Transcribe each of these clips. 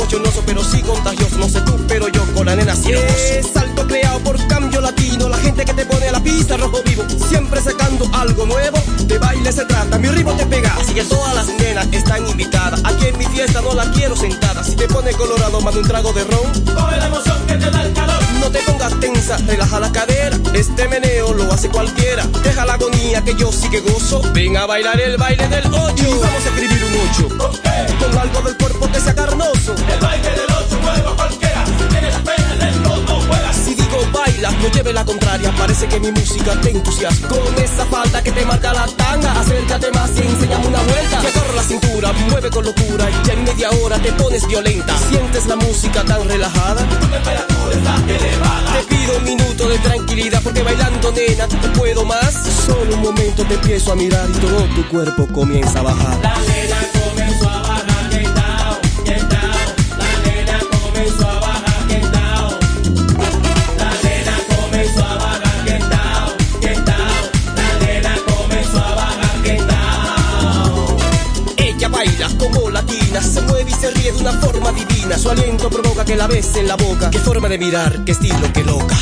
bochornoso, pero sí contagioso. No sé tú, pero yo con la nena sí Es salto creado por cambio latino. La gente que te pone a la pista rojo vivo. Siempre sacando algo nuevo. De baile se trata, mi ritmo te pega. Así que todas las nenas están invitadas. Aquí en mi fiesta no la quiero sentada. Si te pone colorado, manda un trago de ron. Coge la emoción que te da el calor. No te pongas tensa, relaja la cadera. Este meneo hace cualquiera. Deja la agonía que yo sí que gozo. Ven a bailar el baile del ocho. Y vamos a escribir un ocho. Con algo del cuerpo que sea carnoso. El baile del ocho mueve a cualquiera. Tienes pena, el no juegas. Si digo baila, no lleve la contraria. Parece que mi música te entusiasma. Con esa falta que te marca la tanga. Acércate más y enséñame una vuelta. Te agarro la cintura, mueve con locura. Y ya en media hora te pones violenta. Sientes la música tan relajada. Tu temperatura está elevada. Te tranquilidad porque bailando nena no puedo más. Solo un momento te empiezo a mirar y todo tu cuerpo comienza a bajar. La nena comenzó a bajar, get down, get down. La nena comenzó a bajar, get down. La nena comenzó a bajar, get down, get down. La nena comenzó a bajar, get down. Ella baila como latina, se mueve y se ríe de una forma divina. Su aliento provoca que la bese en la boca. Qué forma de mirar, qué estilo, qué loca.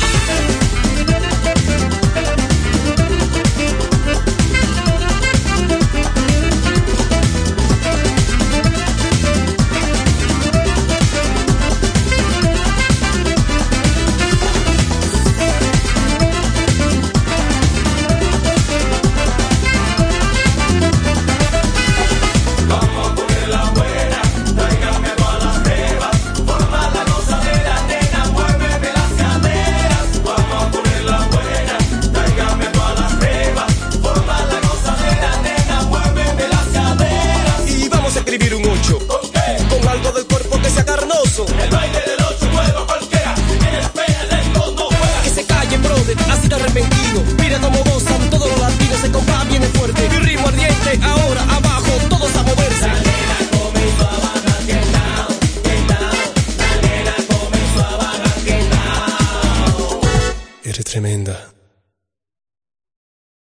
Escribir